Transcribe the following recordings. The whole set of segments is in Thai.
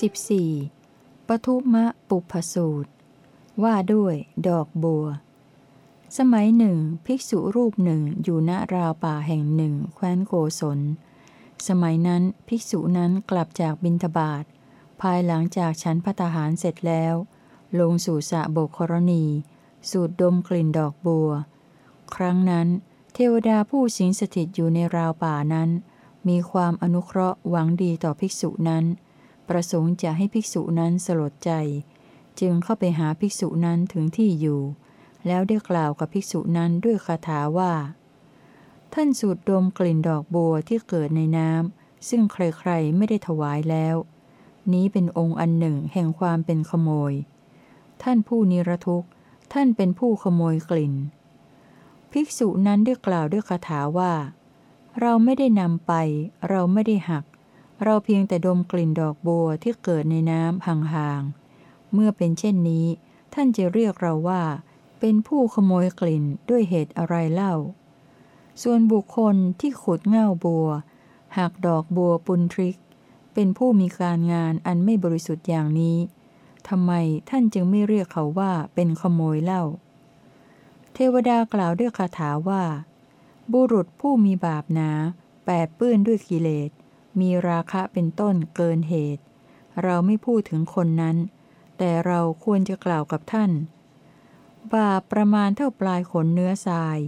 14. ปทุมะปุพสูตร ว่าด้วยดอกบัว สมัยหนึ่ง ภิกษุรูปหนึ่งอยู่ณราวป่าแห่งหนึ่ง แคว้นโกศล สมัยนั้นภิกษุนั้นกลับจากบินทบาท ภายหลังจากฉันพัตหารเสร็จแล้ว ลงสู่สะโบกครณี สูดดมกลิ่นดอกบัว ครั้งนั้น เทวดาผู้สิงสถิตอยู่ในราวป่านั้น มีความอนุเคราะห์หวังดีต่อภิกษุนั้น ประสงค์จะให้ภิกษุนั้นสลดใจ จึงเข้าไปหาภิกษุนั้นถึงที่อยู่ แล้วได้กล่าวกับภิกษุนั้นด้วยคาถาว่า ท่านสูดดมกลิ่นดอกบัวที่เกิดในน้ำซึ่งใครๆไม่ได้ถวายแล้ว นี้เป็นองค์อันหนึ่งแห่งความเป็นขโมย ท่านผู้นิรทุกข์ ท่านเป็นผู้ขโมยกลิ่น ภิกษุนั้นได้กล่าวด้วยคาถาว่า เราไม่ได้นำไป เราไม่ได้หัก เราเพียงแต่ดมกลิ่นดอกบัวที่เกิดในน้ำห่างๆ เมื่อเป็นเช่นนี้ ท่านจะเรียกเราว่า เป็นผู้ขโมยกลิ่นด้วยเหตุอะไรเล่า ส่วนบุคคลที่ขุดเง่าบัว หากดอกบัวปุนทริก เป็นผู้มีการงานอันไม่บริสุทธิ์อย่างนี้ทำไมท่านจึงไม่เรียกเขาว่าเป็นขโมยเล่า เทวดากล่าวด้วยคาถาว่า บุรุษผู้มีบาปหนาแปดเปื้อนด้วยกิเลส มีราคะเป็นต้นเกินเหตุ เราไม่พูดถึงคนนั้น แต่เราควรจะกล่าวกับท่าน บาปประมาณเท่าปลายขนเนื้อทราย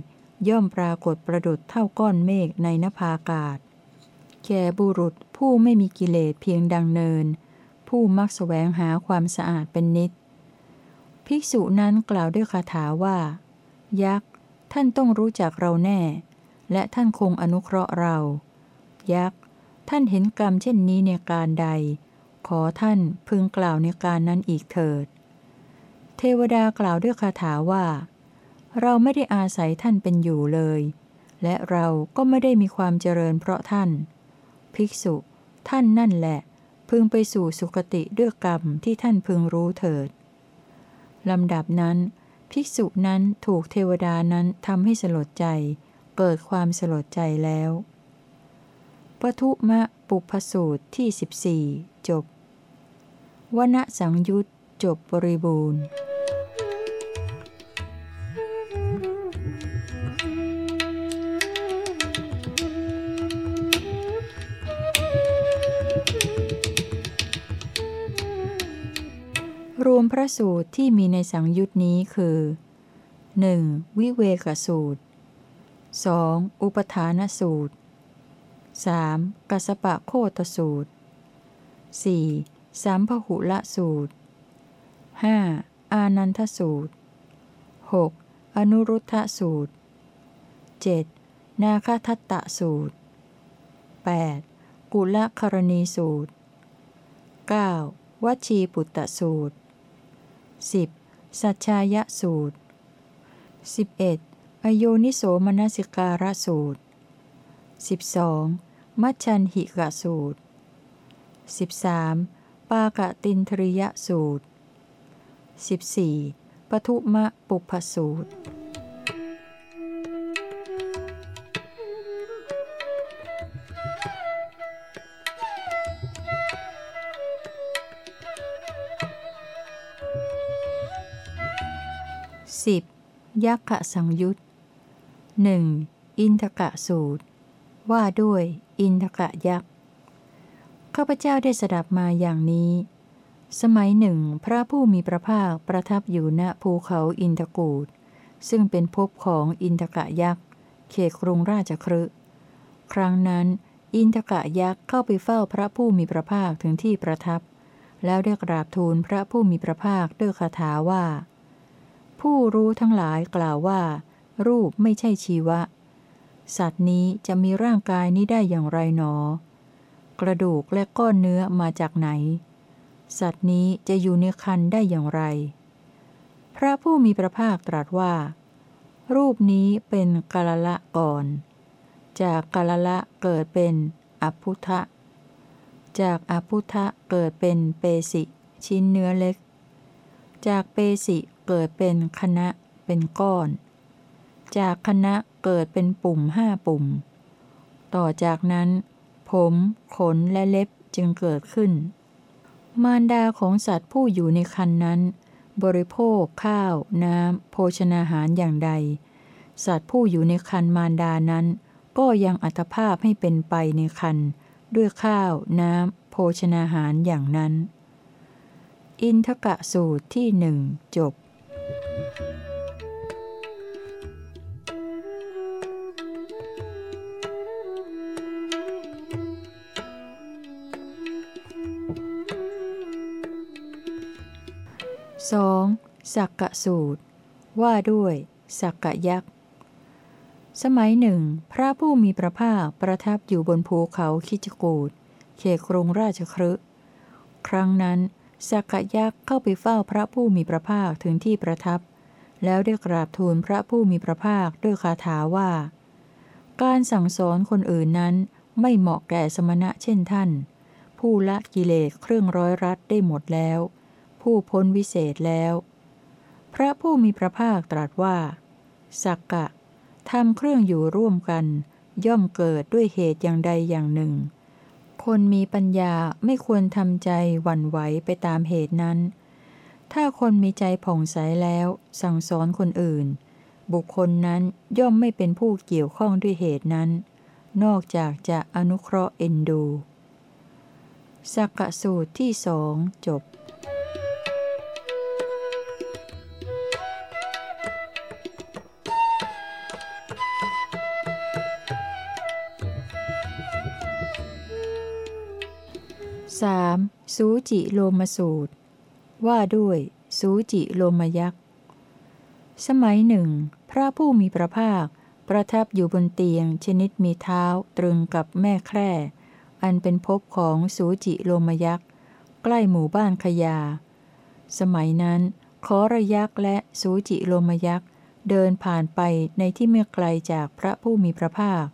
ย่อมปรากฏประดุดเท่าก้อนเมฆในนภาอากาศ แก่บุรุษผู้ไม่มีกิเลสเพียงดังเนิน ผู้มักแสวงหาความสะอาดเป็นนิด ภิกษุนั้นกล่าวด้วยคาถาว่า ยักษ์ ท่านต้องรู้จักเราแน่ และท่านคงอนุเคราะห์เรา ยักษ์ ท่านเห็นกรรมเช่นนี้ในการใด ขอท่านพึงกล่าวในการนั้นอีกเถิด เทวดากล่าวด้วยคาถาว่า เราไม่ได้อาศัยท่านเป็นอยู่เลย และเราก็ไม่ได้มีความเจริญเพราะท่าน ภิกษุ ท่านนั่นแหละ พึงไปสู่สุคติด้วยกรรมที่ท่านพึงรู้เถิดลำดับนั้น ภิกษุนั้นถูกเทวดานั้นทำให้สลดใจ เกิดความสลดใจแล้ว ปทุมะปุพสูตรที่ 14 จบวณสังยุตจบบริบูรณ์รวมพระสูตรที่มีในสังยุตนี้คือ 1. วิเวกสูตร 2. อุปทานสูตร 3. กัสปะโคตสูตร 4. สามพหุละสูตร 5. อานันทสูตร 6. อนุรุทธสูตร 7. นาคทัตตะสูตร 8. กุลครณีสูตร 9. วชีปุตตสูตร 10. สัจชายะสูตร 11. อโยนิโสมนสิการะสูตร 12. มัชชันหิกะสูตร 13. ปากะตินทริยสูตร 14. ปทุมะปุพสูตรสิบยักษ์สังยุตหนึ่งอินทกะสูตร ว่าด้วย อินทกะยักษ์ข้าพเจ้าได้สดับมาอย่างนี้ สมัยหนึ่ง พระผู้มีพระภาคประทับอยู่ณภูเขาอินทกูดซึ่งเป็นภพของอินทกะยักษ์เขตกรุงราชครึครั้งนั้น อินทกะยักษ์เข้าไปเฝ้าพระผู้มีพระภาคถึงที่ประทับ แล้วได้กราบทูลพระผู้มีพระภาคด้วยคาถาว่า ผู้รู้ทั้งหลายกล่าวว่า รูปไม่ใช่ชีวะ สัตว์นี้จะมีร่างกายนี้ได้อย่างไรหนอ กระดูกและก้อนเนื้อมาจากไหน สัตว์นี้จะอยู่ในคันได้อย่างไร พระผู้มีพระภาคตรัสว่า รูปนี้เป็นกาลละก่อน จากกาลละเกิดเป็นอภุทะจากอภุทะเกิดเป็นเปสิ ชิ้นเนื้อเล็ก จากเปสิเกิดเป็นคณะเป็นก้อน จากคณะ เกิดเป็นปุ่มห้าปุ่ม ต่อจากนั้น ผม ขนและเล็บจึงเกิดขึ้น มารดาของสัตว์ผู้อยู่ในคันนั้น บริโภค ข้าว น้ำ โภชนาหารอย่างใด สัตว์ผู้อยู่ในคันมารดานั้น ก็ยังอัตภาพให้เป็นไปในคันด้วยข้าว น้ำ โภชนาหารอย่างนั้น อินทกะสูตรที่หนึ่งจบ 2. สักกะสูตร ว่าด้วย สักกะยักษ์ สมัยหนึ่ง พระผู้มีพระภาคประทับอยู่บนภูเขาคิจกูดเขตกรุงราชครึครั้งนั้น สักกะยักษ์เข้าไปเฝ้าพระผู้มีพระภาคถึงที่ประทับ แล้วได้กราบทูลพระผู้มีพระภาคด้วยคาถาว่า การสั่งสอนคนอื่นนั้นไม่เหมาะแก่สมณะเช่นท่าน ผู้ละกิเลสเครื่องร้อยรัดได้หมดแล้ว ผู้พ้นวิเศษแล้ว พระผู้มีพระภาคตรัสว่า สักกะทำเครื่องอยู่ร่วมกัน ย่อมเกิดด้วยเหตุอย่างใดอย่างหนึ่ง คนมีปัญญาไม่ควรทำใจหวั่นไหวไปตามเหตุนั้น ถ้าคนมีใจผ่องใสแล้ว สั่งสอนคนอื่น บุคคลนั้นย่อมไม่เป็นผู้เกี่ยวข้องด้วยเหตุนั้น นอกจากจะอนุเคราะห์เอ็นดูสักกะสูตรที่สองจบ สูจิโลมสูตร ว่าด้วย สูจิโลมยักษ์ สมัยหนึ่ง พระผู้มีพระภาค ประทับอยู่บนเตียงชนิดมีเท้าตรึงกับแม่แคร่ อันเป็นภพของสูจิโลมยักษ์ ใกล้หมู่บ้านขยา สมัยนั้น ขอระยักษ์และสูจิโลมยักษ์ เดินผ่านไปในที่ไม่ไกลจากพระผู้มีพระภาค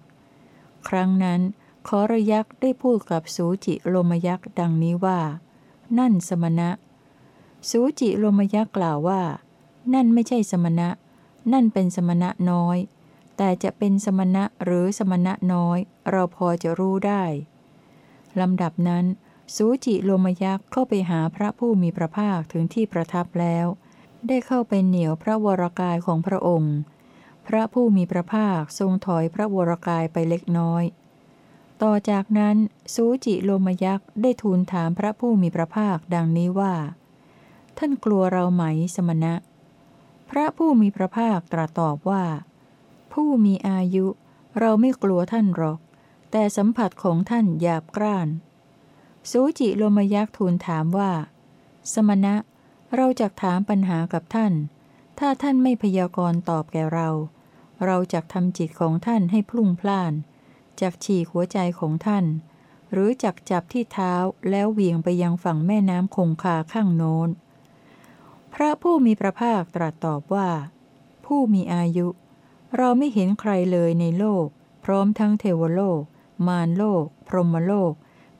ครั้งนั้น ขอระยักษ์ได้พูดกับสูจิโลมยักษ์ดังนี้ว่า นั่นสมณะ สูจิโลมยักษ์กล่าวว่า นั่นไม่ใช่สมณะ นั่นเป็นสมณะน้อย แต่จะเป็นสมณะหรือสมณะน้อย เราพอจะรู้ได้ลำดับนั้น สูจิโลมยักษ์เข้าไปหาพระผู้มีพระภาคถึงที่ประทับแล้ว ได้เข้าไปเหนียวพระวรกายของพระองค์ พระผู้มีพระภาคทรงถอยพระวรกายไปเล็กน้อย ต่อจากนั้นสูจิโลมยักษ์ได้ทูลถามพระผู้มีพระภาคดังนี้ว่า ท่านกลัวเราไหมสมณะ พระผู้มีพระภาคตรัสตอบว่า ผู้มีอายุ เราไม่กลัวท่านหรอก แต่สัมผัสของท่านหยาบกร้านสูจิโลมยักษ์ทูลถามว่า สมณะ เราจะถามปัญหากับท่าน ถ้าท่านไม่พยากรณ์ตอบแก่เรา เราจะทำจิตของท่านให้พลุ่งพล่าน จักฉีกหัวใจของท่าน หรือจักจับที่เท้าแล้วเวียงไปยังฝั่งแม่น้ำคงคาข้างโน้น พระผู้มีพระภาคตรัสตอบว่า ผู้มีอายุ เราไม่เห็นใครเลยในโลก พร้อมทั้งเทวโลก มารโลก พรหมโลก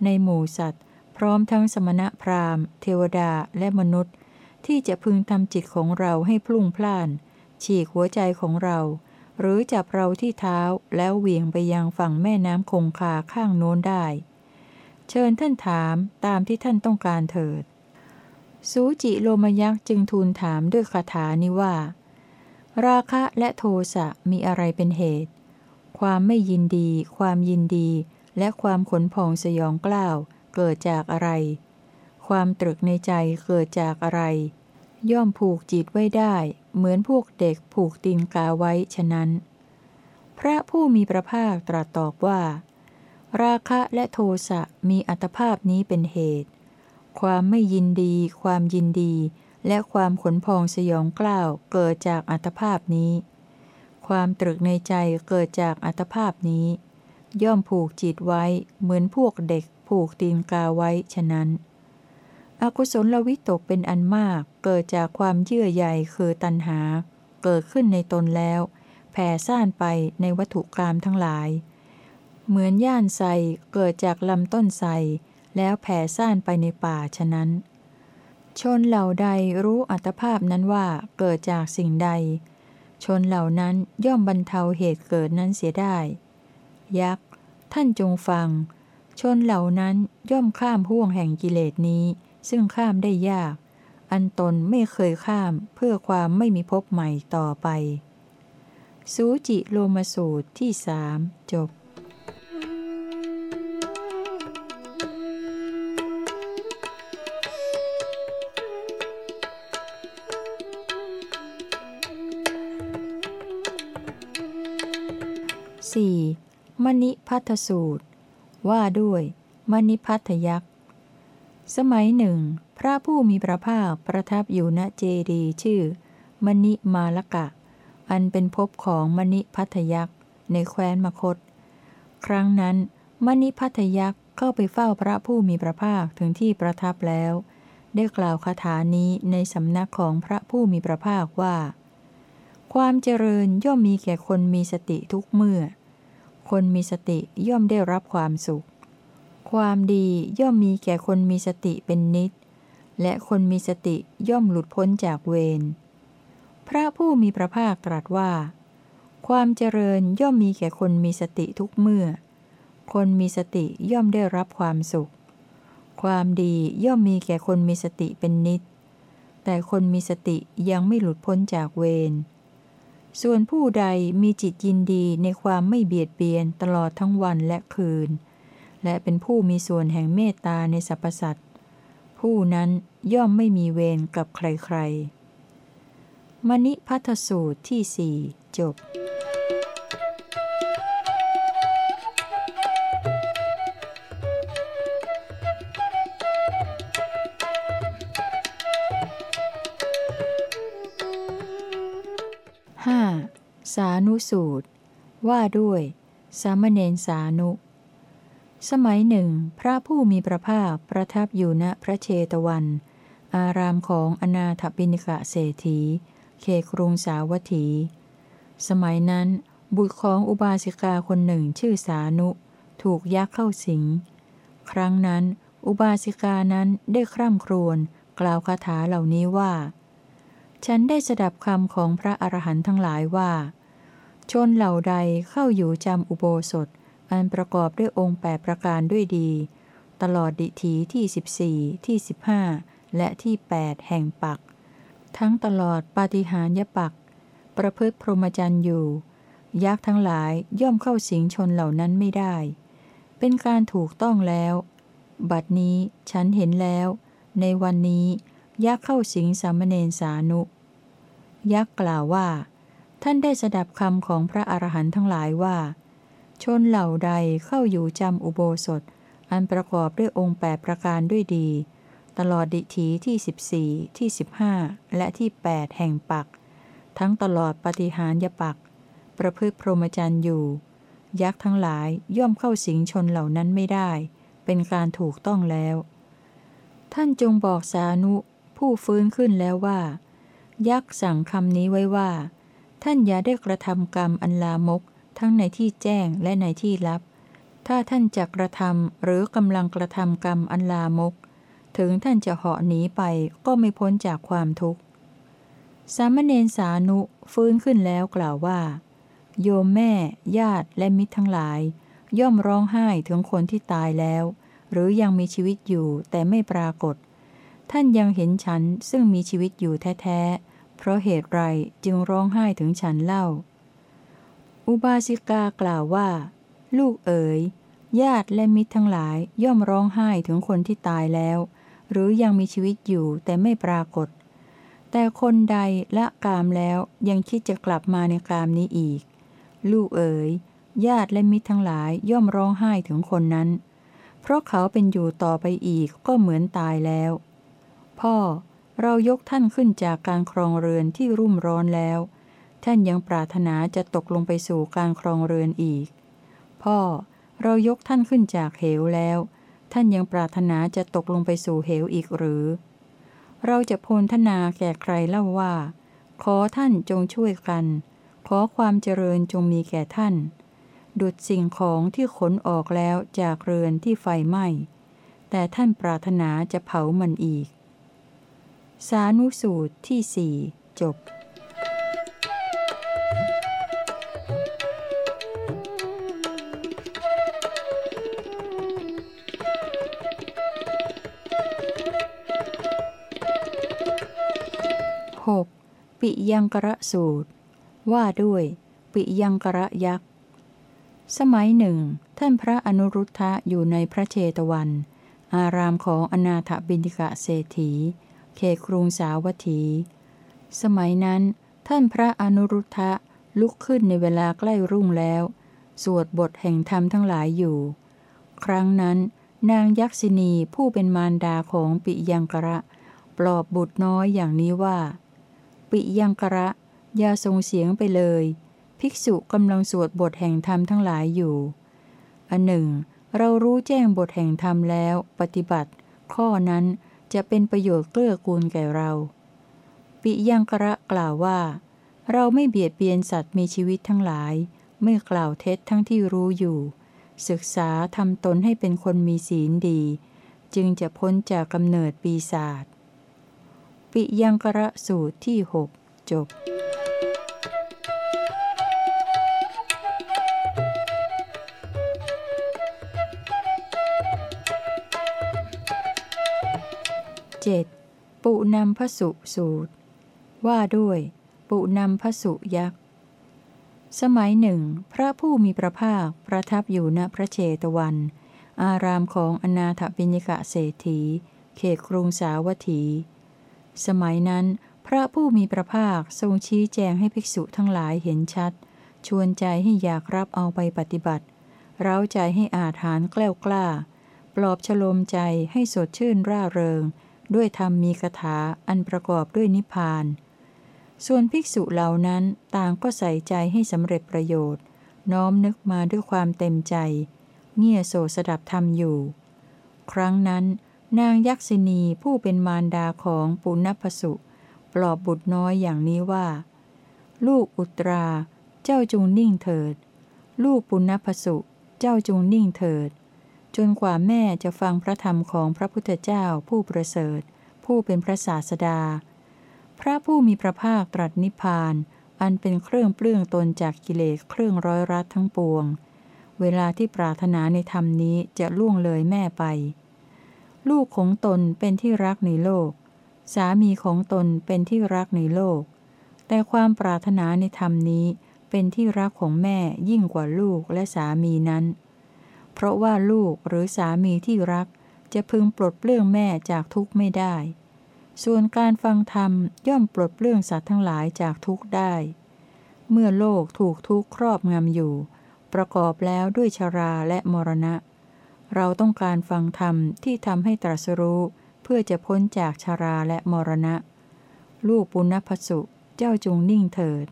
ในหมู่สัตว์ พร้อมทั้งสมณะพราหมณ์ เทวดาและมนุษย์ ที่จะพึงทำจิตของเราให้พลุ่งพล่าน ฉีกหัวใจของเรา หรือจับเราที่เท้าแล้วเหวี่ยงไปยังฝั่งแม่น้ำคงคาข้างโน้นได้ เชิญท่านถามตามที่ท่านต้องการเถิด สูจิโลมยักษ์จึงทูลถามด้วยคาถานี้ว่า ราคะและโทสะมีอะไรเป็นเหตุ ความไม่ยินดี ความยินดี และความขนพองสยองกล้าวเกิดจากอะไร ความตรึกในใจเกิดจากอะไร ย่อมผูกจิตไว้ได้ เหมือนพวกเด็กผูกตีนกาไว้ฉะนั้น พระผู้มีพระภาคตรัสตอบว่า ราคะและโทสะมีอัตภาพนี้เป็นเหตุ ความไม่ยินดี ความยินดี และความขนพองสยองกล้าวเกิดจากอัตภาพนี้ ความตรึกในใจเกิดจากอัตภาพนี้ ย่อมผูกจิตไว้เหมือนพวกเด็กผูกตีนกาไว้ฉะนั้น อกุศลวิตกเป็นอันมาก เกิดจากความเยื่อใยคือตัณหา เกิดขึ้นในตนแล้ว แผ่ซ่านไปในวัตถุกรรมทั้งหลาย เหมือนย่านไซเกิดจากลำต้นไซแล้วแผ่ซ่านไปในป่าฉะนั้น ชนเหล่าใดรู้อัตภาพนั้นว่าเกิดจากสิ่งใด ชนเหล่านั้นย่อมบรรเทาเหตุเกิดนั้นเสียได้ ยักษ์ ท่านจงฟัง ชนเหล่านั้นย่อมข้ามห่วงแห่งกิเลสนี้ ซึ่งข้ามได้ยาก อันตนไม่เคยข้ามเพื่อความไม่มีพบใหม่ต่อไป สูจิโลมาสูตรที่สามจบ 4. มณิพัทสูตร ว่าด้วยมณิพัทยักษ์ สมัยหนึ่ง พระผู้มีพระภาคประทับอยู่ณเจดีชื่อ มณิมาลกะ อันเป็นภพของมณิพัทยักษ์ในแคว้นมคต ครั้งนั้น มณิพัทยักษ์เข้าไปเฝ้าพระผู้มีพระภาคถึงที่ประทับแล้ว ได้กล่าวคาถานี้ในสำนักของพระผู้มีพระภาคว่า ความเจริญย่อมมีแก่คนมีสติทุกเมื่อ คนมีสติย่อมได้รับความสุข ความดีย่อมมีแก่คนมีสติเป็นนิด และคนมีสติย่อมหลุดพ้นจากเวร พระผู้มีพระภาคตรัสว่า ความเจริญย่อมมีแก่คนมีสติทุกเมื่อ คนมีสติย่อมได้รับความสุข ความดีย่อมมีแก่คนมีสติเป็นนิด แต่คนมีสติยังไม่หลุดพ้นจากเวร ส่วนผู้ใดมีจิตยินดีในความไม่เบียดเบียนตลอดทั้งวันและคืน และเป็นผู้มีส่วนแห่งเมตตาในสรรพสัตว์ผู้นั้นย่อมไม่มีเวรกับใครๆ มณิพัทสูตรที่สี่จบ 5. สานุสูตร ว่าด้วย สามเณรสานุ สมัยหนึ่ง พระผู้มีพระภาคประทับอยู่ณพระเชตวัน อารามของอนาถปิณิกะเศรษฐีเขครุงสาวัตถี สมัยนั้น บุตรของอุบาสิกาคนหนึ่งชื่อสานุ ถูกยักษ์เข้าสิง ครั้งนั้น อุบาสิกานั้นได้คร่ำครวญกล่าวคาถาเหล่านี้ว่า ฉันได้สดับคำของพระอรหันต์ทั้งหลายว่า ชนเหล่าใดเข้าอยู่จำอุโบสถ อันประกอบด้วยองค์แปประการด้วยดี ตลอดดิถีที่ 14 ที่ 15 และที่ 8 แห่งปัก ทั้งตลอดปาฏิหาริยปัก ประพฤติพรหมจรรย์อยู่ ยักษ์ทั้งหลายย่อมเข้าสิงชนเหล่านั้นไม่ได้ เป็นการถูกต้องแล้ว บัดนี้ฉันเห็นแล้ว ในวันนี้ยักษ์เข้าสิงสามเณรสานุ ยักษ์กล่าวว่า ท่านได้สดับคำของพระอรหันต์ทั้งหลายว่า ชนเหล่าใดเข้าอยู่จำอุโบสถ อันประกอบด้วยองค์แปดประการด้วยดี ตลอดดิถีที่ 14 ที่ 15 และที่ 8 แห่งปัก ทั้งตลอดปฏิหารยปัก ประพฤติพรหมจรรย์อยู่ ยักษ์ทั้งหลายย่อมเข้าสิงชนเหล่านั้นไม่ได้ เป็นการถูกต้องแล้ว ท่านจงบอกสานุผู้ฟื้นขึ้นแล้วว่า ยักษ์สั่งคำนี้ไว้ว่า ท่านอย่าได้กระทำกรรมอันลามก ทั้งในที่แจ้งและในที่ลับ ถ้าท่านจะกระทำหรือกำลังกระทำกรรมอันลามก ถึงท่านจะเหาะหนีไปก็ไม่พ้นจากความทุกข์ สามเณรสานุฟื้นขึ้นแล้วกล่าวว่า โยมแม่ ญาติและมิตรทั้งหลาย ย่อมร้องไห้ถึงคนที่ตายแล้ว หรือยังมีชีวิตอยู่แต่ไม่ปรากฏ ท่านยังเห็นฉันซึ่งมีชีวิตอยู่แท้ๆเพราะเหตุไรจึงร้องไห้ถึงฉันเล่า อุบาสิกากล่าวว่า ลูกเอ๋ย ญาติและมิตรทั้งหลายย่อมร้องไห้ถึงคนที่ตายแล้ว หรือยังมีชีวิตอยู่แต่ไม่ปรากฏ แต่คนใดละกามแล้วยังคิดจะกลับมาในกามนี้อีก ลูกเอ๋ย ญาติและมิตรทั้งหลายย่อมร้องไห้ถึงคนนั้น เพราะเขาเป็นอยู่ต่อไปอีกก็เหมือนตายแล้ว พ่อเรายกท่านขึ้นจากการครองเรือนที่รุ่มร้อนแล้ว ท่านยังปรารถนาจะตกลงไปสู่การครองเรือนอีก พ่อ เรายกท่านขึ้นจากเหวแล้ว ท่านยังปรารถนาจะตกลงไปสู่เหวอีกหรือ เราจะพลธนาแก่ใครเล่าว่า ขอท่านจงช่วยกัน ขอความเจริญจงมีแก่ท่าน ดุดสิ่งของที่ขนออกแล้วจากเรือนที่ไฟไหม้ แต่ท่านปรารถนาจะเผามันอีก สานุสูตรที่สี่จบ ปิยังกระสูตร ว่าด้วย ปิยังกระยักษ์ สมัยหนึ่ง ท่านพระอนุรุทธะอยู่ในพระเชตวัน อารามของอนาถบินิกะเศรษฐีเขครุงสาวัตถี สมัยนั้น ท่านพระอนุรุทธะลุกขึ้นในเวลาใกล้รุ่งแล้ว สวดบทแห่งธรรมทั้งหลายอยู่ ครั้งนั้น นางยักษินีผู้เป็นมารดาของปิยังกระ ปลอบบุตรน้อยอย่างนี้ว่า ปิยังกระอย่าส่งเสียงไปเลย ภิกษุกำลังสวดบทแห่งธรรมทั้งหลายอยู่ อันหนึ่ง เรารู้แจ้งบทแห่งธรรมแล้ว ปฏิบัติ ข้อนั้นจะเป็นประโยชน์เกื้อกูลแก่เรา ปิยังกระกล่าวว่า เราไม่เบียดเบียนสัตว์มีชีวิตทั้งหลาย ไม่กล่าวเท็จทั้งที่รู้อยู่ ศึกษาทำตนให้เป็นคนมีศีลดี จึงจะพ้นจากกำเนิดปีศาจ ปิยังกระสูตรที่หกจบ 7. ปุนำพสุสูตร ว่าด้วย ปุนำพสุยักษ์ สมัยหนึ่ง พระผู้มีพระภาคประทับอยู่ณพระเชตวัน อารามของอนาถบิณิกะเศรษฐี เขตกรุงสาวัตถี สมัยนั้น พระผู้มีพระภาคทรงชี้แจงให้ภิกษุทั้งหลายเห็นชัด ชวนใจให้อยากรับเอาไปปฏิบัติ เร้าใจให้อาถานแกล้วกล้า ปลอบฉลมใจให้สดชื่นร่าเริง ด้วยธรรมมีคาถาอันประกอบด้วยนิพพาน ส่วนภิกษุเหล่านั้นต่างก็ใส่ใจให้สำเร็จประโยชน์ น้อมนึกมาด้วยความเต็มใจ เงี่ยโสสดับธรรมอยู่ ครั้งนั้น นางยักษินีผู้เป็นมารดาของปุณณพสุ ปลอบบุตรน้อยอย่างนี้ว่า ลูกอุตรา เจ้าจงนิ่งเถิด ลูกปุณณพสุ เจ้าจงนิ่งเถิด จนกว่าแม่จะฟังพระธรรมของพระพุทธเจ้าผู้ประเสริฐ ผู้เป็นพระศาสดา พระผู้มีพระภาคตรัสนิพพาน อันเป็นเครื่องเปลื้องตนจากกิเลสเครื่องร้อยรัดทั้งปวง เวลาที่ปรารถนาในธรรมนี้จะล่วงเลยแม่ไป ลูกของตนเป็นที่รักในโลก สามีของตนเป็นที่รักในโลก แต่ความปรารถนาในธรรมนี้เป็นที่รักของแม่ยิ่งกว่าลูกและสามีนั้น เพราะว่าลูกหรือสามีที่รักจะพึงปลดเปลื้องแม่จากทุกข์ไม่ได้ ส่วนการฟังธรรมย่อมปลดเปลื้องสัตว์ทั้งหลายจากทุกข์ได้ เมื่อโลกถูกทุกข์ครอบงำอยู่ ประกอบแล้วด้วยชราและมรณะ เราต้องการฟังธรรมที่ทำให้ตรัสรู้เพื่อจะพ้นจากชราและมรณะ ลูกปุณณพสุเจ้าจงนิ่งเถิด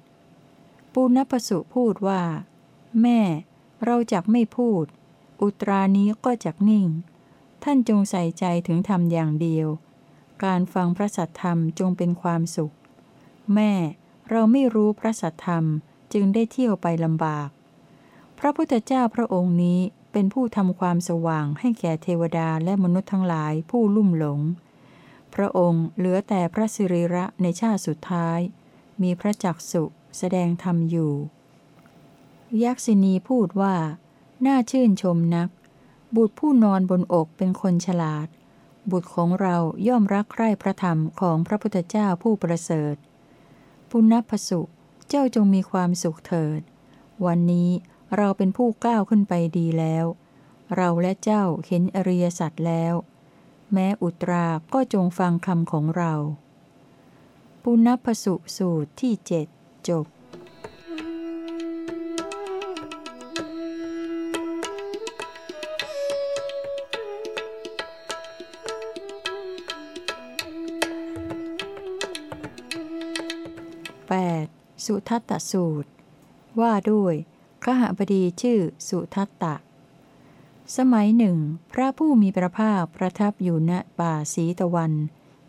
ปุณณพสุพูดว่า แม่ เราจักไม่พูด อุตรานี้ก็จักนิ่ง ท่านจงใส่ใจถึงธรรมอย่างเดียว การฟังพระสัทธรรมจงเป็นความสุข แม่ เราไม่รู้พระสัทธรรมจึงได้เที่ยวไปลำบาก พระพุทธเจ้าพระองค์นี้ เป็นผู้ทำความสว่างให้แก่เทวดาและมนุษย์ทั้งหลายผู้ลุ่มหลง พระองค์เหลือแต่พระสิริระในชาติสุดท้าย มีพระจักสุแสดงธรรมอยู่ ยักษินีพูดว่า น่าชื่นชมนัก บุตรผู้นอนบนอกเป็นคนฉลาด บุตรของเราย่อมรักใคร่พระธรรมของพระพุทธเจ้าผู้ประเสริฐ ปุณณพสุ เจ้าจงมีความสุขเถิด วันนี้ เราเป็นผู้ก้าวขึ้นไปดีแล้ว เราและเจ้าเห็นอริยสัจแล้ว แม้อุตราก็จงฟังคำของเรา ปุณณพสุสูตรที่เจ็ดจบ 8. สุทัตตสูตร ว่าด้วย ขหบดีชื่อสุทัตตะ สมัยหนึ่ง พระผู้มีพระภาคประทับอยู่ณป่าสีตะวัน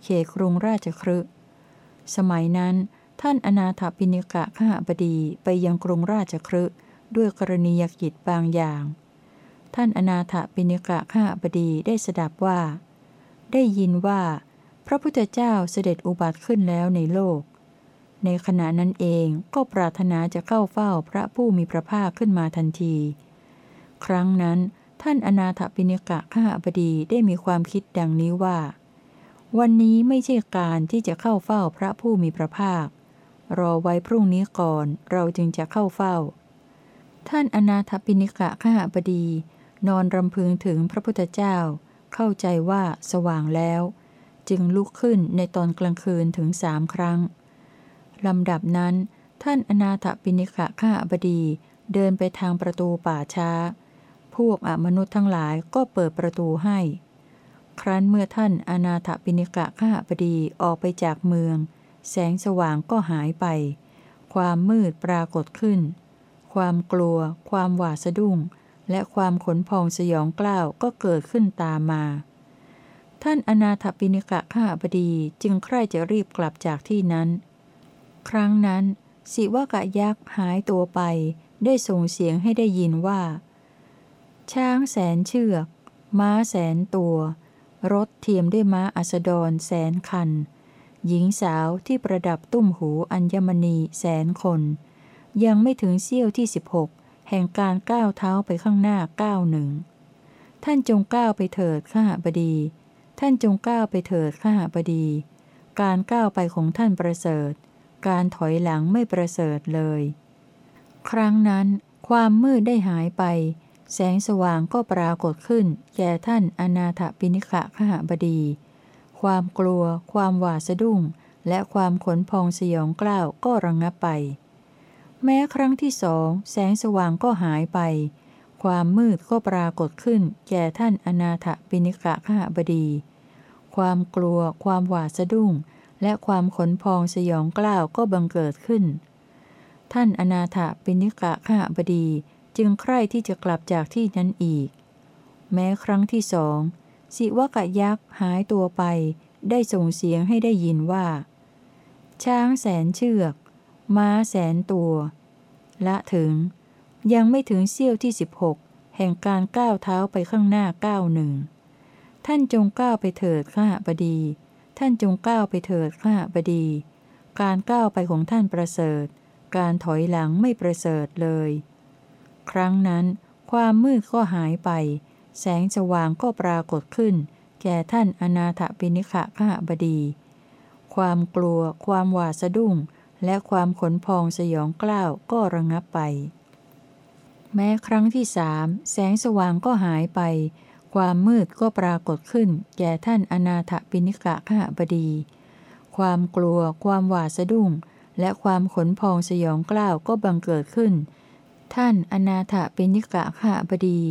เขตกรุงราชครึสมัยนั้น ท่านอนาถปิณิกะขหบดีไปยังกรุงราชครึด้วยกรณียกิจบางอย่าง ท่านอนาถปิณิกะขหบดีได้สดับว่า ได้ยินว่า พระพุทธเจ้าเสด็จอุบัติขึ้นแล้วในโลก ในขณะนั้นเองก็ปรารถนาจะเข้าเฝ้าพระผู้มีพระภาคขึ้นมาทันที ครั้งนั้นท่านอนาถปิณิกะขหบดีได้มีความคิดดังนี้ว่า วันนี้ไม่ใช่การที่จะเข้าเฝ้าพระผู้มีพระภาค รอไว้พรุ่งนี้ก่อนเราจึงจะเข้าเฝ้า ท่านอนาถปิณิกะขหบดี นอนรำพึงถึงพระพุทธเจ้า เข้าใจว่าสว่างแล้ว จึงลุกขึ้นในตอนกลางคืนถึงสามครั้ง ลำดับนั้น ท่านอนาถปิณิกะขหบดีเดินไปทางประตูป่าช้า พวกอมนุษย์ทั้งหลายก็เปิดประตูให้ ครั้นเมื่อท่านอนาถปิณิกะขหบดีออกไปจากเมือง แสงสว่างก็หายไป ความมืดปรากฏขึ้น ความกลัว ความหวาดสะดุ้ง และความขนพองสยองกล้าวก็เกิดขึ้นตามมาท่านอนาถปิณิกะขหบดีจึงใคร่จะรีบกลับจากที่นั้น ครั้งนั้น สิวกะยักษ์หายตัวไป ได้ส่งเสียงให้ได้ยินว่า ช้างแสนเชือก ม้าแสนตัว รถเทียมด้วยม้าอัสดรแสนคัน หญิงสาวที่ประดับตุ้มหูอัญมณีแสนคน ยังไม่ถึงเสี้ยวที่ 16 แห่งการก้าวเท้าไปข้างหน้าก้าวหนึ่ง ท่านจงก้าวไปเถิดข้าบดี ท่านจงก้าวไปเถิดข้าบดี การก้าวไปของท่านประเสริฐ การถอยหลังไม่ประเสริฐเลย ครั้งนั้น ความมืดได้หายไป แสงสว่างก็ปรากฏขึ้น แก่ท่านอนาถปิณิกะขหบดี ความกลัว ความหวาดสะดุ้ง และความขนพองสยองกล้าวก็ระงงับไป แม้ครั้งที่สองแสงสว่างก็หายไป ความมืดก็ปรากฏขึ้น แก่ท่านอนาถปิณิกะขหบดี ความกลัว ความหวาดสะดุ้ง และความขนพองสยองกล้าวก็บังเกิดขึ้น ท่านอนาถปิณิกะข้าบดีจึงใคร่ที่จะกลับจากที่นั้นอีก แม้ครั้งที่สอง สิวกะยักษ์หายตัวไป ได้ส่งเสียงให้ได้ยินว่า ช้างแสนเชือก ม้าแสนตัว ละถึง ยังไม่ถึงเสี้ยวที่ 16 แห่งการก้าวเท้าไปข้างหน้าก้าวหนึ่ง ท่านจงก้าวไปเถิดข้าบดี ท่านจงก้าวไปเถิดข้าบดี การก้าวไปของท่านประเสริฐ การถอยหลังไม่ประเสริฐเลย ครั้งนั้น ความมืดก็หายไป แสงสว่างก็ปรากฏขึ้น แก่ท่านอนาถปิณิขะขหบดี ความกลัว ความหวาดสะดุ้ง และความขนพองสยองกล้าวก็ระงับไป แม้ครั้งที่สามแสงสว่างก็หายไป ความมืดก็ปรากฏขึ้น แก่ท่านอนาถปิณิกะขหบดี ความกลัว ความหวาดสะดุ้ง และความขนพองสยองกล้าวก็บังเกิดขึ้น ท่านอนาถปิณิกะข้าบดี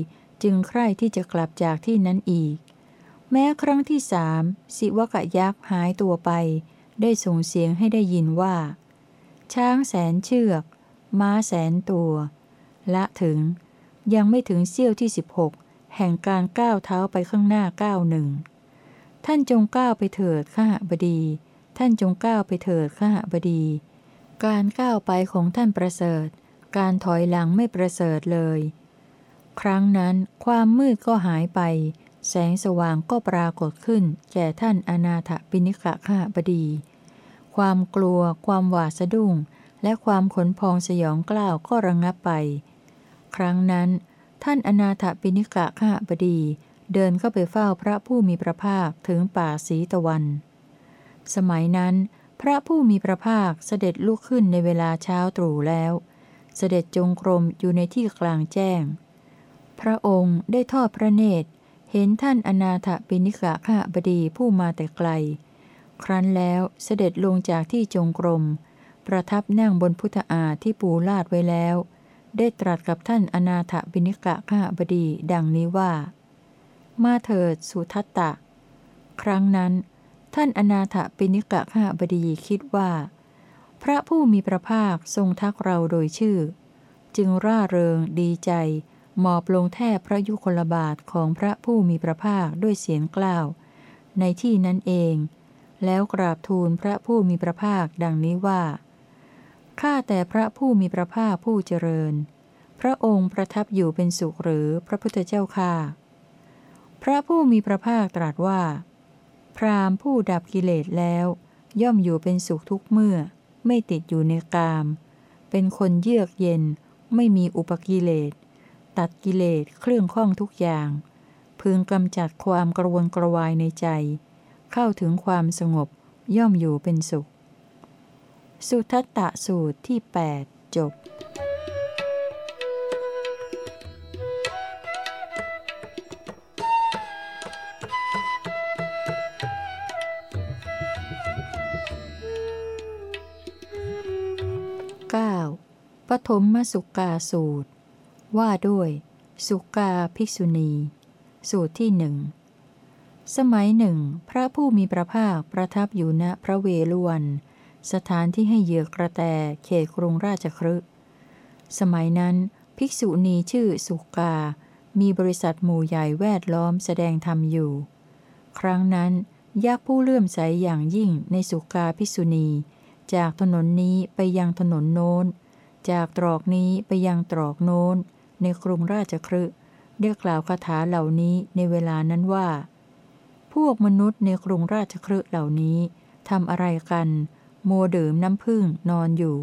จึงใคร่ที่จะกลับจากที่นั้นอีก แม้ครั้งที่สามสิวกะยักษ์หายตัวไป ได้ส่งเสียงให้ได้ยินว่า ช้างแสนเชือก ม้าแสนตัว ละถึงยังไม่ถึงเสี้ยวที่16 แห่งการก้าวเท้าไปข้างหน้าก้าวหนึ่ง ท่านจงก้าวไปเถิดข้าบดี ท่านจงก้าวไปเถิดข้าบดี การก้าวไปของท่านประเสริฐ การถอยหลังไม่ประเสริฐเลย ครั้งนั้นความมืดก็หายไป แสงสว่างก็ปรากฏขึ้น แก่ท่านอนาถปิณิกะข้าบดี ความกลัว ความหวาดสะดุ้ง และความขนพองสยองกล้าวก็ระงงับไป ครั้งนั้น ท่านอนาถปิณิกะข้าบดี เดินเข้าไปเฝ้าพระผู้มีพระภาคถึงป่าสีตะวัน สมัยนั้น พระผู้มีพระภาคเสด็จลุกขึ้นในเวลาเช้าตรู่แล้ว เสด็จจงกรมอยู่ในที่กลางแจ้ง พระองค์ได้ทอดพระเนตร เห็นท่านอนาถปิณิกะข้าบดีผู้มาแต่ไกล ครั้นแล้วเสด็จลงจากที่จงกรมประทับนั่งบนพุทธาที่ปูลาดไว้แล้ว ได้ตรัสกับท่านอนาถปิณิกะข้าบดีดังนี้ว่า มาเถิดสุทัตตะ ครั้งนั้น ท่านอนาถปิณิกะข้าบดีคิดว่า พระผู้มีพระภาคทรงทักเราโดยชื่อ จึงร่าเริงดีใจ หมอบลงแทบพระยุคลบาทของพระผู้มีพระภาคด้วยเสียงกล่าว ในที่นั้นเอง แล้วกราบทูลพระผู้มีพระภาคดังนี้ว่า ข้าแต่พระผู้มีพระภาคผู้เจริญ พระองค์ประทับอยู่เป็นสุขหรือพระพุทธเจ้าข้าพระผู้มีพระภาคตรัสว่า พรามผู้ดับกิเลสแล้ว ย่อมอยู่เป็นสุขทุกเมื่อ ไม่ติดอยู่ในกาม เป็นคนเยือกเย็น ไม่มีอุปกิเลส ตัดกิเลสเครื่องข้องทุกอย่าง พึงกำจัดความกระวนกระวายในใจ เข้าถึงความสงบย่อมอยู่เป็นสุข สุทัตตะสูตรที่ 8 จบ 9. ปฐมมสุกาสูตร ว่าด้วย สุกาภิกษุณี สูตรที่หนึ่งสมัยหนึ่ง พระผู้มีพระภาคประทับอยู่ณพระเวฬุวัน สถานที่ให้เหยื่อกระแตเขตกรุงราชครึสมัยนั้น ภิกษุณีชื่อสุกา มีบริษัทหมู่ใหญ่แวดล้อมแสดงธรรมอยู่ ครั้งนั้นยักษ์ผู้เลื่อมใสอย่างยิ่งในสุกาภิกษุณี จากถนนนี้ไปยังถนนโน้น จากตรอกนี้ไปยังตรอกโน้น ในกรุงราชครึได้กล่าวคาถาเหล่านี้ในเวลานั้นว่า พวกมนุษย์ในกรุงราชครึเหล่านี้ทำอะไรกัน โมดื่มน้ำพึ่งนอนอยู่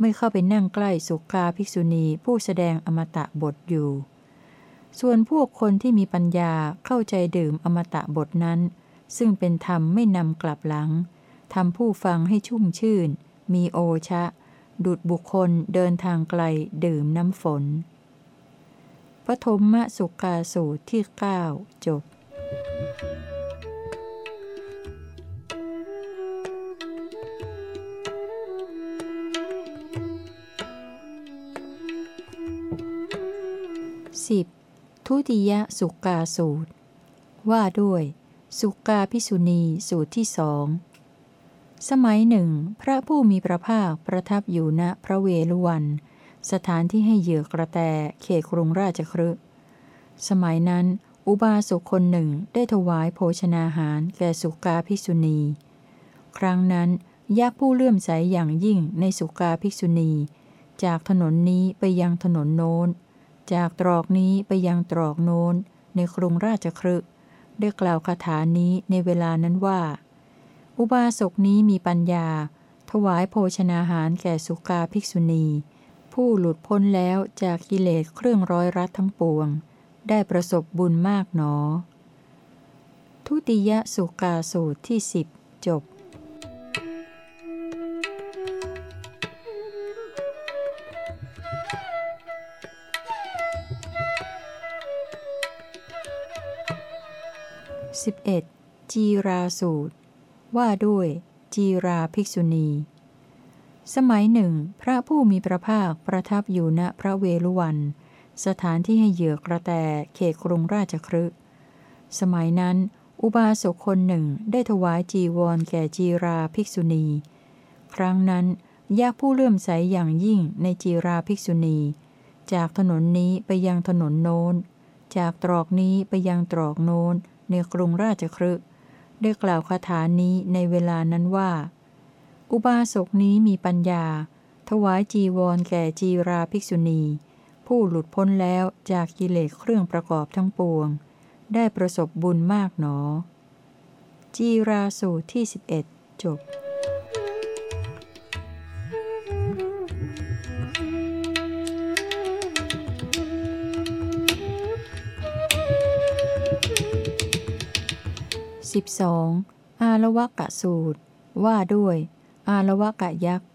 ไม่เข้าไปนั่งใกล้สุกาภิกษุณีผู้แสดงอมตะบทอยู่ ส่วนพวกคนที่มีปัญญาเข้าใจดื่มอมตะบทนั้น ซึ่งเป็นธรรมไม่นำกลับหลังทำผู้ฟังให้ชุ่มชื่น มีโอชะ ดุดบุคคลเดินทางไกลดื่มน้ำฝนปฐมมสุกาสูตรที่ 9 จบ 10. ทุติยสุกาสูตร ว่าด้วย สุกาพิสุณีสูตรที่สอง สมัยหนึ่ง พระผู้มีพระภาคประทับอยู่ณพระเวฬุวัน สถานที่ให้เหยื่อกระแตเขตกรุงราชครึสมัยนั้น อุบาสกคนหนึ่งได้ถวายโภชนาหารแก่สุกาภิกษุณี ครั้งนั้นยักษ์ผู้เลื่อมใสอย่างยิ่งในสุกาภิกษุณี จากถนนนี้ไปยังถนนโน้น จากตรอกนี้ไปยังตรอกโน้น ในกรุงราชครึได้กล่าวคาถานี้ในเวลานั้นว่า อุบาสกนี้มีปัญญา ถวายโภชนาหารแก่สุกาภิกษุณี ผู้หลุดพ้นแล้วจากกิเลสเครื่องร้อยรัดทั้งปวง ได้ประสบบุญมากหนอ ทุติยสุกาสูตรที่สิบจบ 11. จีราสูตร ว่าด้วย จีราภิกษุณี สมัยหนึ่ง พระผู้มีพระภาคประทับอยู่ณพระเวฬุวัน สถานที่ให้เหยื่อกระแตเขตกรุงราชครึสมัยนั้น อุบาสกคนหนึ่งได้ถวายจีวรแก่จีราภิกษุณี ครั้งนั้นยากผู้เลื่อมใสอย่างยิ่งในจีราภิกษุณี จากถนนนี้ไปยังถนนโน้น จากตรอกนี้ไปยังตรอกโน้น ในกรุงราชครึได้กล่าวคาถานี้ในเวลานั้นว่า อุบาสกนี้มีปัญญา ถวายจีวรแก่จีราภิกษุณี ผู้หลุดพ้นแล้วจากกิเลสเครื่องประกอบทั้งปวง ได้ประสบบุญมากหนอ จีราสูตรที่ 11 จบ 12. อาละวะกะสูตร ว่าด้วย อาละวะกะยักษ์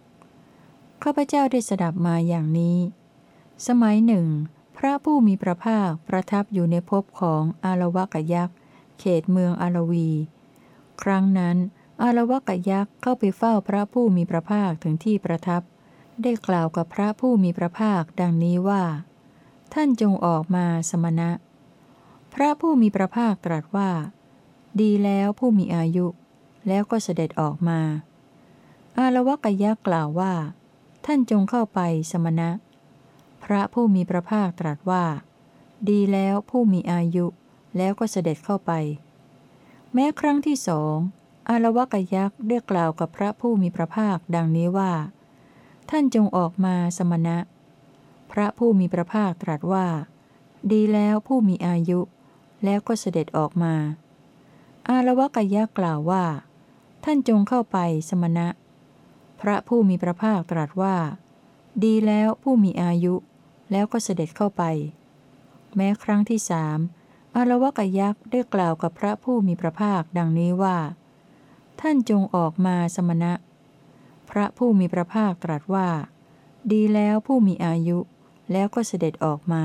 ข้าพเจ้าได้สดับมาอย่างนี้ สมัยหนึ่ง พระผู้มีพระภาคประทับอยู่ในภพของอาละวะกะยักษ์เขตเมืองอาลวี ครั้งนั้น อาละวะกะยักษ์เข้าไปเฝ้าพระผู้มีพระภาคถึงที่ประทับ ได้กล่าวกับพระผู้มีพระภาคดังนี้ว่า ท่านจงออกมาสมณะ พระผู้มีพระภาคตรัสว่า ดีแล้วผู้มีอายุ แล้วก็เสด็จออกมา อาละวะกยักกล่าวว่า ท่านจงเข้าไปสมณะ พระผู้มีพระภาคตรัสว่า ดีแล้วผู้มีอายุ แล้วก็เสด็จเข้าไป แม้ครั้งที่สองอาละวะกยักษ์ได้กล่าวกับพระผู้มีพระภาคดังนี้ว่า ท่านจงออกมาสมณะ พระผู้มีพระภาคตรัสว่า ดีแล้วผู้มีอายุ แล้วก็เสด็จออกมา อาละวะกยะกล่าวว่า ท่านจงเข้าไปสมณะ พระผู้มีพระภาคตรัสว่า ดีแล้วผู้มีอายุ แล้วก็เสด็จเข้าไป แม้ครั้งที่สามอาละวะกยักษ์ได้กล่าวกับพระผู้มีพระภาคดังนี้ว่า ท่านจงออกมาสมณะ พระผู้มีพระภาคตรัสว่า ดีแล้วผู้มีอายุ แล้วก็เสด็จออกมา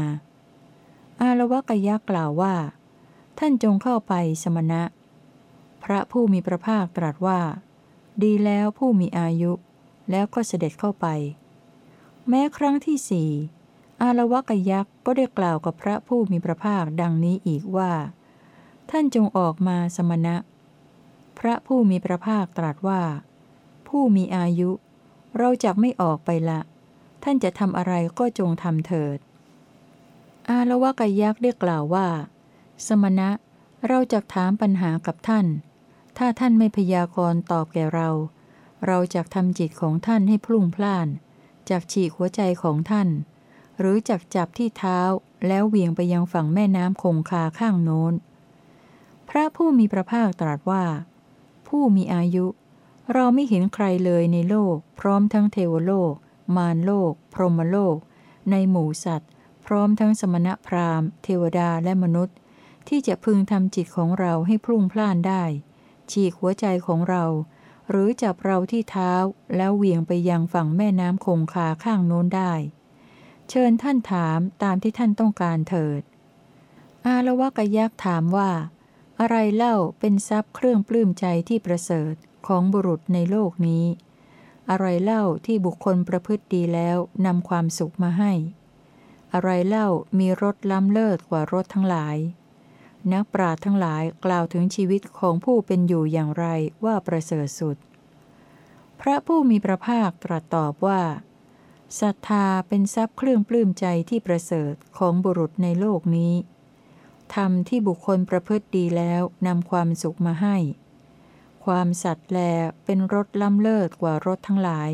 อารวกยักษ์กล่าวว่า ท่านจงเข้าไปสมณะ พระผู้มีพระภาคตรัสว่า ดีแล้วผู้มีอายุ แล้วก็เสด็จเข้าไป แม้ครั้งที่สี่อารวกยักษ์ก็ได้กล่าวกับพระผู้มีพระภาคดังนี้อีกว่า ท่านจงออกมาสมณะ พระผู้มีพระภาคตรัสว่า ผู้มีอายุ เราจะไม่ออกไปละ ท่านจะทำอะไรก็จงทำเถิด อารวกยักษ์ได้กล่าวว่า สมณะ เราจะถามปัญหากับท่าน ถ้าท่านไม่พยากรณ์ตอบแก่เรา เราจะทำจิตของท่านให้พลุ่งพล่านจากฉีกหัวใจของท่าน หรือจักจับที่เท้าแล้วเวียงไปยังฝั่งแม่น้ำคงคาข้างโน้น พระผู้มีพระภาคตรัสว่า ผู้มีอายุ เราไม่เห็นใครเลยในโลก พร้อมทั้งเทวโลก มารโลก พรหมโลก ในหมู่สัตว์ พร้อมทั้งสมณพราหมณ์ เทวดาและมนุษย์ ที่จะพึงทำจิตของเราให้พลุ่งพล่านได้ ฉีกหัวใจของเรา หรือจับเราที่เท้าแล้วเหวี่ยงไปยังฝั่งแม่น้ำคงคาข้างโน้นได้ เชิญท่านถามตามที่ท่านต้องการเถิด อาละวะกยักถามว่า อะไรเล่าเป็นทรัพย์เครื่องปลื้มใจที่ประเสริฐของบุรุษในโลกนี้ อะไรเล่าที่บุคคลประพฤติดีแล้วนำความสุขมาให้ อะไรเล่ามีรถล้ำเลิศกว่ารถทั้งหลาย นักปราชญ์ทั้งหลายกล่าวถึงชีวิตของผู้เป็นอยู่อย่างไรว่าประเสริฐสุด พระผู้มีพระภาคตรัสตอบว่าศรัทธาเป็นทรัพย์เครื่องปลื้มใจที่ประเสริฐของบุรุษในโลกนี้ธรรมที่บุคคลประพฤติดีแล้วนำความสุขมาให้ ความสัตย์แลเป็นรถล้ำเลิศกว่ารถทั้งหลาย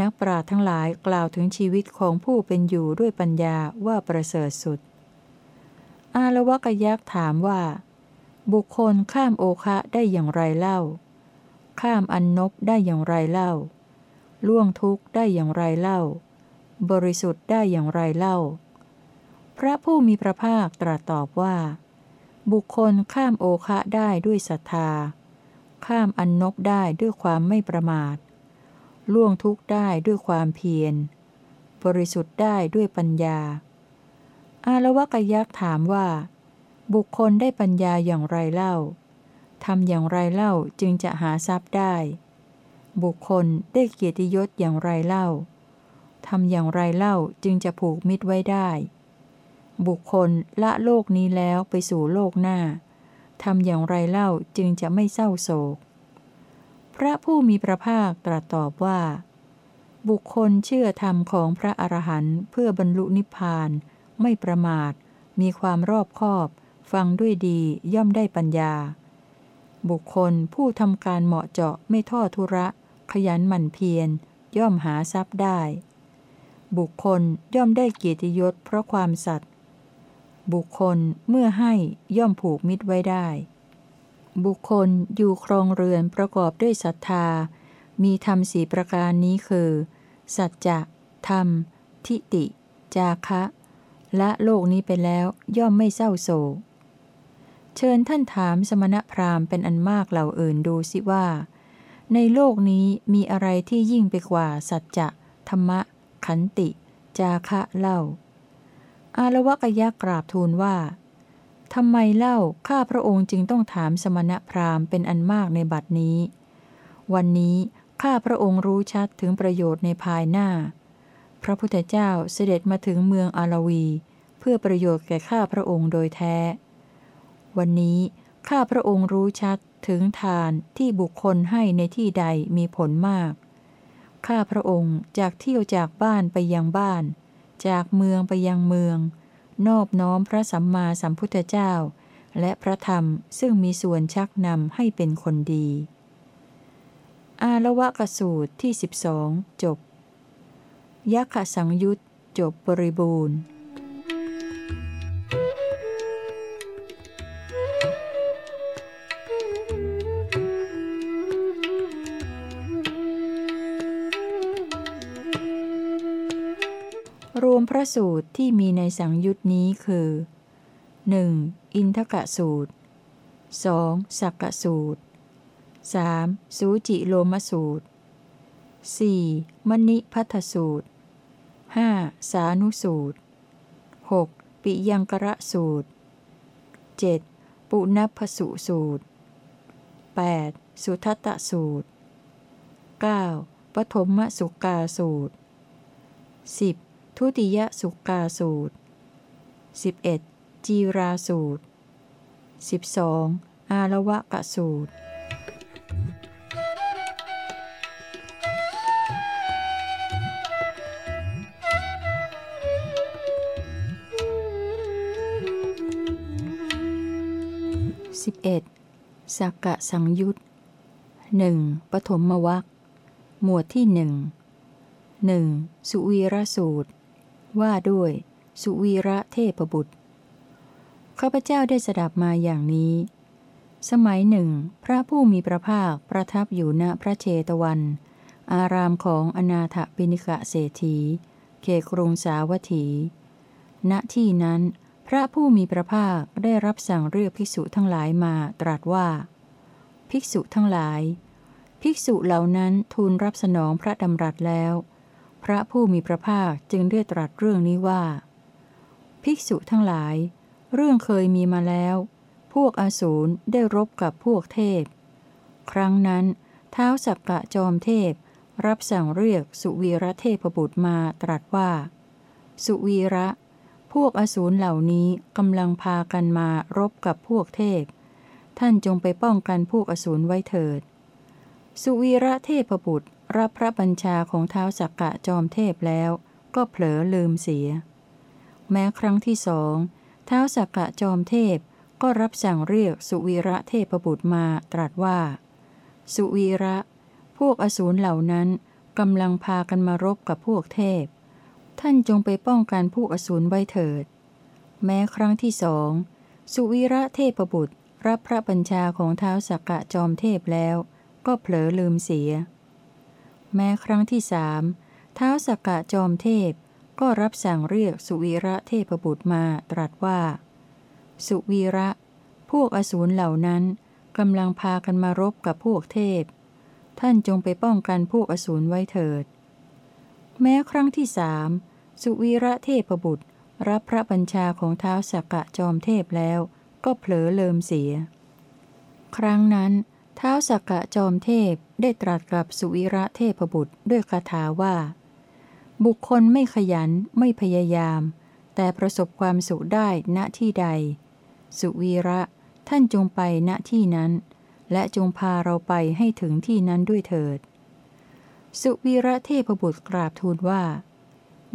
นักปราชญ์ทั้งหลายกล่าวถึงชีวิตของผู้เป็นอยู่ด้วยปัญญาว่าประเสริฐสุด อาละวะกยักษ์ถามว่า บุคคลข้ามโอคะได้อย่างไรเล่า ข้ามอันนบได้อย่างไรเล่า ล่วงทุกข์ได้อย่างไรเล่า บริสุทธิ์ได้อย่างไรเล่า พระผู้มีพระภาคตรัสตอบว่า บุคคลข้ามโอคะได้ด้วยศรัทธา ข้ามอันนบได้ด้วยความไม่ประมาท ล่วงทุกข์ได้ด้วยความเพียร บริสุทธิ์ได้ด้วยปัญญา อาละวะกยักษ์ถามว่า บุคคลได้ปัญญาอย่างไรเล่าทำอย่างไรเล่าจึงจะหาทรัพย์ได้ บุคคลได้เกียรติยศอย่างไรเล่าทำอย่างไรเล่าจึงจะผูกมิตรไว้ได้ บุคคลละโลกนี้แล้วไปสู่โลกหน้าทำอย่างไรเล่าจึงจะไม่เศร้าโศก พระผู้มีพระภาคตรัสตอบว่า บุคคลเชื่อธรรมของพระอรหันต์เพื่อบรรลุนิพพาน ไม่ประมาท มีความรอบคอบ ฟังด้วยดีย่อมได้ปัญญา บุคคลผู้ทำการเหมาะเจาะไม่ท่อดทุระ ขยันหมั่นเพียร ย่อมหาทรัพย์ได้ บุคคลย่อมได้เกียรติยศเพราะความสัตย์บุคคลเมื่อให้ย่อมผูกมิตรไว้ได้ บุคคลอยู่ครองเรือนประกอบด้วยศรัทธา มีธรรมสีประการนี้คือ สัจจะ ธรรม ทิติ จาคะ ละโลกนี้ไปแล้วย่อมไม่เศร้าโศก เชิญท่านถามสมณพราหมณ์เป็นอันมากเหล่าอื่นดูสิว่า ในโลกนี้มีอะไรที่ยิ่งไปกว่าสัจจะธรรมะ ขันติ จาคะเล่า อารวกยักษ์กราบทูลว่าทำไมเล่าข้าพระองค์จึงต้องถามสมณพราหมณ์เป็นอันมากในบัดนี้ วันนี้ข้าพระองค์รู้ชัดถึงประโยชน์ในภายหน้า พระพุทธเจ้าเสด็จมาถึงเมืองอารวี พื่อประโยชน์แก่ข้าพระองค์โดยแท้ วันนี้ข้าพระองค์รู้ชัดถึงทานที่บุคคลให้ในที่ใดมีผลมาก ข้าพระองค์จากเที่ยวจากบ้านไปยังบ้าน จากเมืองไปยังเมือง นอบน้อมพระสัมมาสัมพุทธเจ้า และพระธรรมซึ่งมีส่วนชักนำให้เป็นคนดี อาละวะกสูตรที่สิบสองจบยักษ์สังยุตจบบริบูรณ์ รวมพระสูตรที่มีในสังยุตนี้คือ 1. อินทกะสูตร 2. สักกะสูตร 3. สูจิโลมสูตร 4. มณิพัทสูตร 5. สานุสูตร 6. ปิยังกระสูตร 7. ปุณพสุสูตร 8. สุทัตตสูตร 9. ปฐมสุกาสูตร 10. ทุติยสุกาสูตร 11. จีราสูตร 12. อารวะกะสูตร 11. สักกะสังยุตหนึ่งปฐมวัคหมวดที่หนึ่งหนึ่งสุวีรสูตร ว่าด้วย สุวีระเทพบุตร ข้าพเจ้าได้สดับมาอย่างนี้ สมัยหนึ่ง พระผู้มีพระภาคประทับอยู่ณพระเชตวัน อารามของอนาถปิณิกะเศรษฐี เขกรุงสาวัตถี ณที่นั้น พระผู้มีพระภาคได้รับสั่งเรียกภิกษุทั้งหลายมาตรัสว่า ภิกษุทั้งหลาย ภิกษุเหล่านั้นทูลรับสนองพระดำรัสแล้ว พระผู้มีพระภาคจึงได้ตรัสเรื่องนี้ว่า ภิกษุทั้งหลาย เรื่องเคยมีมาแล้ว พวกอสูรได้รบกับพวกเทพ ครั้งนั้นเท้าสักกะจอมเทพ รับสั่งเรียกสุวีระเทพบุตรมาตรัสว่า สุวีระ พวกอสูรเหล่านี้กำลังพากันมารบกับพวกเทพ ท่านจงไปป้องกันพวกอสูรไว้เถิด สุวีระเทพบุตร รับพระบัญชาของเท้าสักกะจอมเทพแล้ว ก็เผลอลืมเสีย แม้ครั้งที่สองเท้าสักกะจอมเทพก็รับสั่งเรียกสุวีระเทพบุตรมาตรัสว่า สุวีระ พวกอสูรเหล่านั้นกำลังพากันมารบกับพวกเทพ ท่านจงไปป้องกันผู้อสูรไว้เถิด แม้ครั้งที่สองสุวีระเทพบุตรรับพระบัญชาของเท้าสักกะจอมเทพแล้ว ก็เผลอลืมเสีย แม้ครั้งที่สามท้าวสกกะจอมเทพ ก็รับสั่งเรียกสุวีระเทพบุตรมาตรัสว่า สุวีระ พวกอสูรเหล่านั้นกำลังพากันมารบกับพวกเทพ ท่านจงไปป้องกันพวกอสูรไว้เถิด แม้ครั้งที่สามสุวีระเทพบุตร รับพระบัญชาของท้าวสกกะจอมเทพแล้ว ก็เผลอเลิมเสีย ครั้งนั้น ท้าสักกะจอมเทพได้ตรัสกับสุวีระเทพบุตรด้วยคาถาว่า บุคคลไม่ขยันไม่พยายาม แต่ประสบความสุขได้ณที่ใด สุวีระท่านจงไปณที่นั้น และจงพาเราไปให้ถึงที่นั้นด้วยเถิด สุวีระเทพบุตรกราบทูลว่า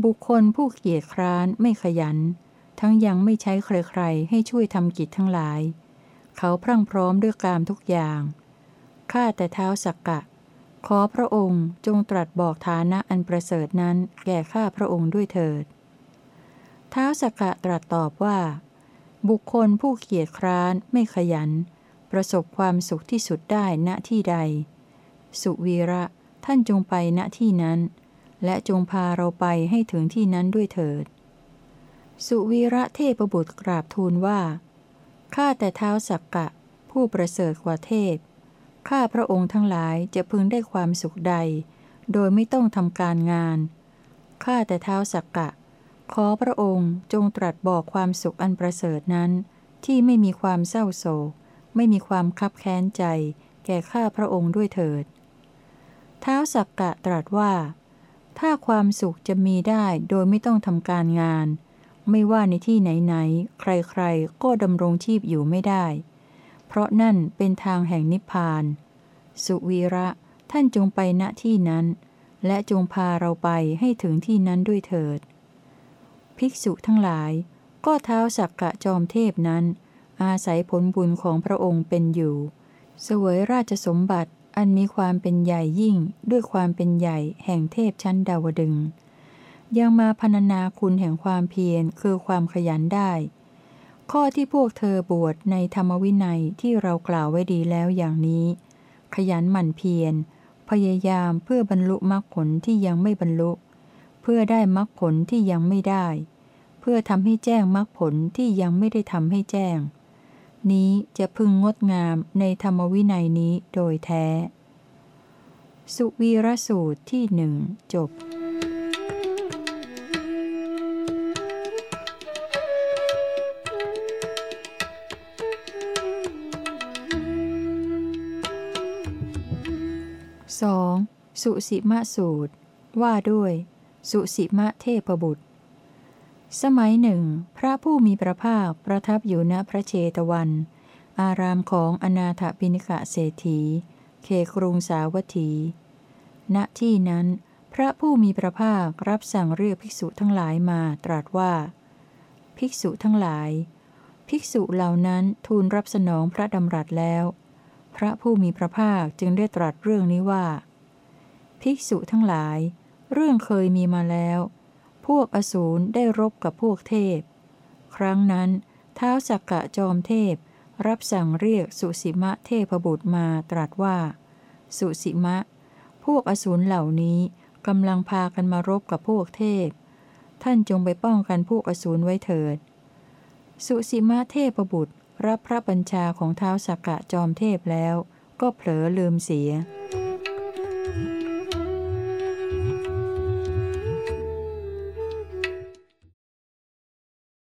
บุคคลผู้เกียจคร้านไม่ขยัน ทั้งยังไม่ใช้ใครๆให้ช่วยทำกิจทั้งหลาย เขาพรั่งพร้อมด้วยกามทุกอย่าง ข้าแต่เท้าสักกะ ขอพระองค์จงตรัสบอกฐานะอันประเสริฐนั้นแก่ข้าพระองค์ด้วยเถิด เท้าสักกะตรัสตอบว่า บุคคลผู้เกียจคร้านไม่ขยัน ประสบความสุขที่สุดได้ณที่ใด สุวีระท่านจงไปณที่นั้น และจงพาเราไปให้ถึงที่นั้นด้วยเถิด สุวีระเทพบุตรกราบทูลว่าข้าแต่เท้าสักกะ ผู้ประเสริฐกว่าเทพ ข้าพระองค์ทั้งหลายจะพึงได้ความสุขใด โดยไม่ต้องทำการงาน ข้าแต่เท้าสักกะ ขอพระองค์จงตรัสบอกความสุขอันประเสริฐนั้น ที่ไม่มีความเศร้าโศก ไม่มีความคับแค้นใจ แก่ข้าพระองค์ด้วยเถิด เท้าสักกะตรัสว่า ถ้าความสุขจะมีได้โดยไม่ต้องทำการงาน ไม่ว่าในที่ไหนๆ ใครๆ ก็ดำรงชีพอยู่ไม่ได้ เพราะนั่นเป็นทางแห่งนิพพาน สุวีระ ท่านจงไปณที่นั้น และจงพาเราไปให้ถึงที่นั้นด้วยเถิด ภิกษุทั้งหลาย ก็เท้าสักกะจอมเทพนั้น อาศัยผลบุญของพระองค์เป็นอยู่ เสวยราชสมบัติอันมีความเป็นใหญ่ยิ่งด้วยความเป็นใหญ่แห่งเทพชั้นดาวดึงยังมาพรรณนาคุณแห่งความเพียรคือความขยันได้ ข้อที่พวกเธอบวชในธรรมวินัยที่เรากล่าวไว้ดีแล้วอย่างนี้ ขยันหมั่นเพียร พยายามเพื่อบรรลุมรรคผลที่ยังไม่บรรลุ เพื่อได้มรรคผลที่ยังไม่ได้ เพื่อทำให้แจ้งมรรคผลที่ยังไม่ได้ทำให้แจ้ง นี้จะพึงงดงามในธรรมวินัยนี้โดยแท้ สุวีรสูตรที่หนึ่งจบ สุสิมะสูตร ว่าด้วย สุสิมะเทพบุตร สมัยหนึ่ง พระผู้มีพระภาคประทับอยู่ณพระเชตวัน อารามของอนาถปิณิกะเศรษฐีเคกรุงสาวัตถี ณที่นั้น พระผู้มีพระภาครับสั่งเรียกภิกษุทั้งหลายมาตรัสว่า ภิกษุทั้งหลาย ภิกษุเหล่านั้นทูลรับสนองพระดำรัสแล้ว พระผู้มีพระภาคจึงได้ตรัสเรื่องนี้ว่า ภิกษุทั้งหลาย เรื่องเคยมีมาแล้ว พวกอสูรได้รบกับพวกเทพ ครั้งนั้นเท้าวสักกะจอมเทพ รับสั่งเรียกสุสิมะเทพบุตรมาตรัสว่า สุสิมะ พวกอสูรเหล่านี้กำลังพากันมารบกับพวกเทพ ท่านจงไปป้องกันพวกอสูรไว้เถิด สุสิมะเทพบุตรรับพระบัญชาของเท้าวสักกะจอมเทพแล้ว ก็เผลอลืมเสีย